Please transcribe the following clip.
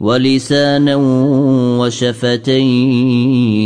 ولسانا وشفتين